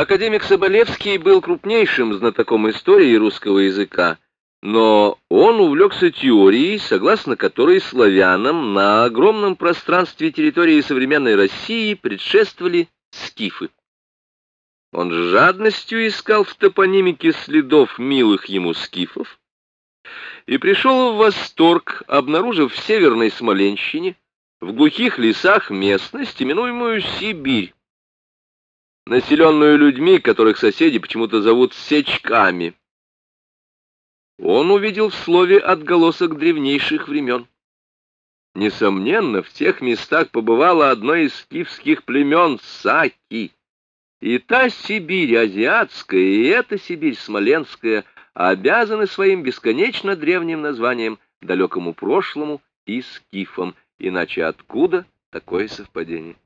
Академик Соболевский был крупнейшим знатоком истории русского языка, но он увлекся теорией, согласно которой славянам на огромном пространстве территории современной России предшествовали скифы. Он с жадностью искал в топонимике следов милых ему скифов и пришел в восторг, обнаружив в северной Смоленщине, в глухих лесах местность, именуемую Сибирь, населенную людьми, которых соседи почему-то зовут Сечками. Он увидел в слове отголосок древнейших времен. Несомненно, в тех местах побывало одно из скифских племен Саки. И та Сибирь азиатская, и эта Сибирь смоленская обязаны своим бесконечно древним названием, далекому прошлому и скифам. Иначе откуда такое совпадение?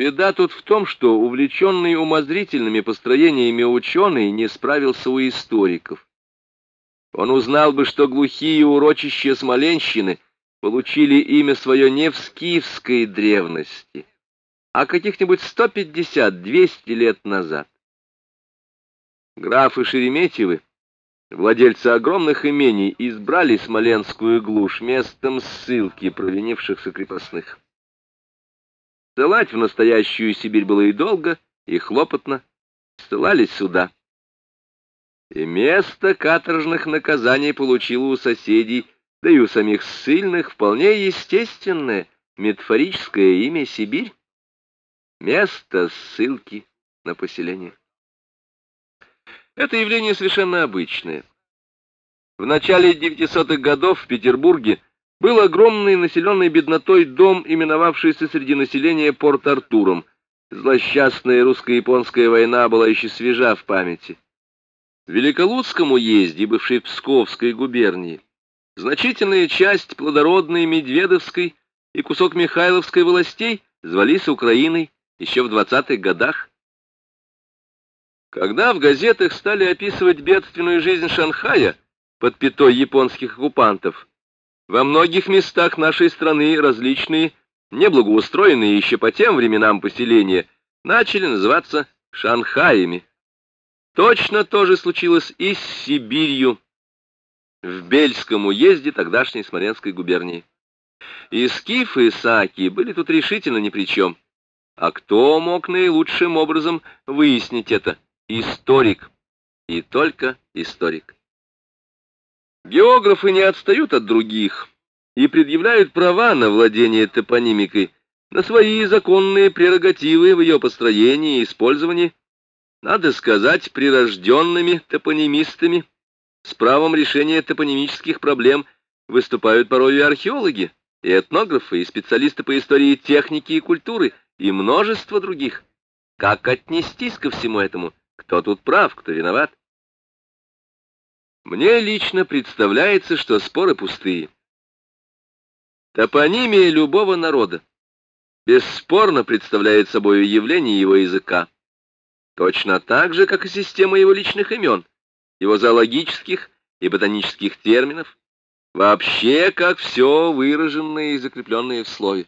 Беда тут в том, что увлеченный умозрительными построениями ученый не справился у историков. Он узнал бы, что глухие урочища Смоленщины получили имя свое не в скифской древности, а каких-нибудь 150-200 лет назад. Графы Шереметьевы, владельцы огромных имений, избрали Смоленскую глушь местом ссылки провинившихся крепостных. Ссылать в настоящую Сибирь было и долго, и хлопотно. Ссылались сюда. И место каторжных наказаний получило у соседей, да и у самих ссыльных, вполне естественное метафорическое имя Сибирь. Место ссылки на поселение. Это явление совершенно обычное. В начале 900-х годов в Петербурге был огромный населенный беднотой дом, именовавшийся среди населения Порт-Артуром. Злосчастная русско-японская война была еще свежа в памяти. В Великолудском уезде, бывшей Псковской губернии, значительная часть плодородной Медведовской и кусок Михайловской властей звались Украиной еще в 20-х годах. Когда в газетах стали описывать бедственную жизнь Шанхая под пятой японских оккупантов, во многих местах нашей страны различные, неблагоустроенные еще по тем временам поселения, начали называться Шанхаями. Точно то же случилось и с Сибирью, в Бельском уезде тогдашней Смоленской губернии. И скифы и саки были тут решительно ни при чем. А кто мог наилучшим образом выяснить это? Историк. И только историк. Географы не отстают от других и предъявляют права на владение топонимикой, на свои законные прерогативы в ее построении и использовании, надо сказать, прирожденными топонимистами, с правом решения топонимических проблем выступают порой и археологи, и этнографы, и специалисты по истории техники и культуры, и множество других. Как отнестись ко всему этому? Кто тут прав, кто виноват? Мне лично представляется, что споры пустые. Топонимия любого народа бесспорно представляет собой явление его языка, точно так же, как и система его личных имен, его зоологических и ботанических терминов, вообще как все выраженное и закрепленное в слове.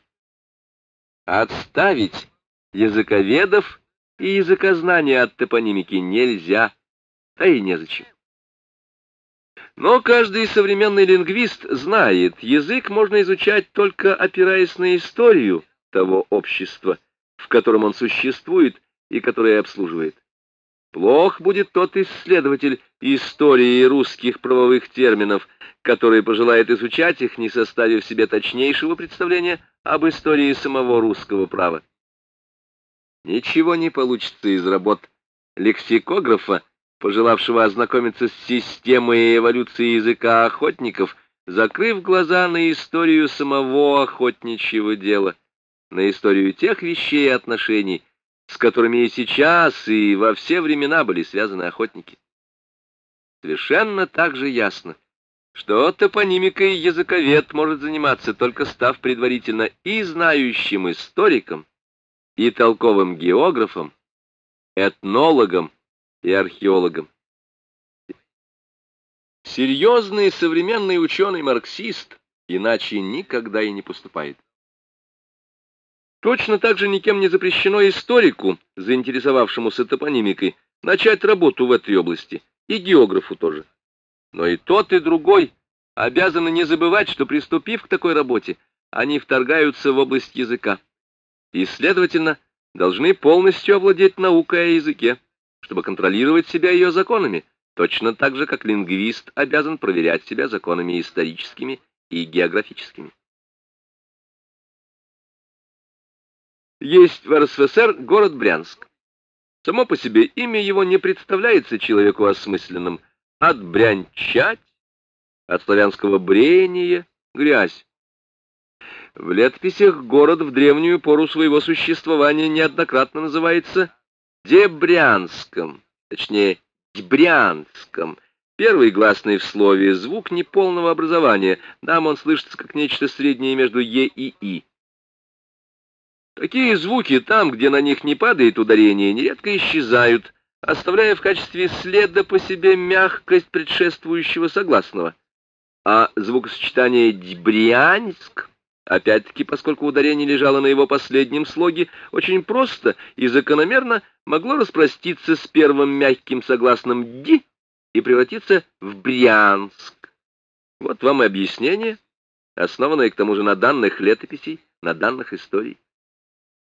Отставить языковедов и языкознания от топонимики нельзя, а и незачем. Но каждый современный лингвист знает, язык можно изучать только опираясь на историю того общества, в котором он существует и которое обслуживает. Плох будет тот исследователь истории русских правовых терминов, который пожелает изучать их, не составив себе точнейшего представления об истории самого русского права. Ничего не получится из работ лексикографа, пожелавшего ознакомиться с системой эволюции языка охотников, закрыв глаза на историю самого охотничьего дела, на историю тех вещей и отношений, с которыми и сейчас, и во все времена были связаны охотники. Совершенно так же ясно, что топонимикой языковед может заниматься, только став предварительно и знающим историком, и толковым географом, этнологом, и археологом. Серьезный современный ученый-марксист иначе никогда и не поступает. Точно так же никем не запрещено историку, заинтересовавшемуся топонимикой, начать работу в этой области, и географу тоже. Но и тот, и другой обязаны не забывать, что, приступив к такой работе, они вторгаются в область языка и, следовательно, должны полностью овладеть наукой о языке, чтобы контролировать себя ее законами, точно так же, как лингвист обязан проверять себя законами историческими и географическими. Есть в РСФСР город Брянск. Само по себе имя его не представляется человеку осмысленным. Отбрянчать, от славянского брение, грязь. В летописях город в древнюю пору своего существования неоднократно называется Дебрянском, точнее, Дебрянском. Первый гласный в слове звук неполного образования, нам он слышится как нечто среднее между «е» и «и». Такие звуки там, где на них не падает ударение, нередко исчезают, оставляя в качестве следа по себе мягкость предшествующего согласного. А звукосочетание «дебрянск» Опять-таки, поскольку ударение лежало на его последнем слоге, очень просто и закономерно могло распроститься с первым мягким согласным «ди» и превратиться в «брянск». Вот вам и объяснение, основанное к тому же на данных летописей, на данных историй.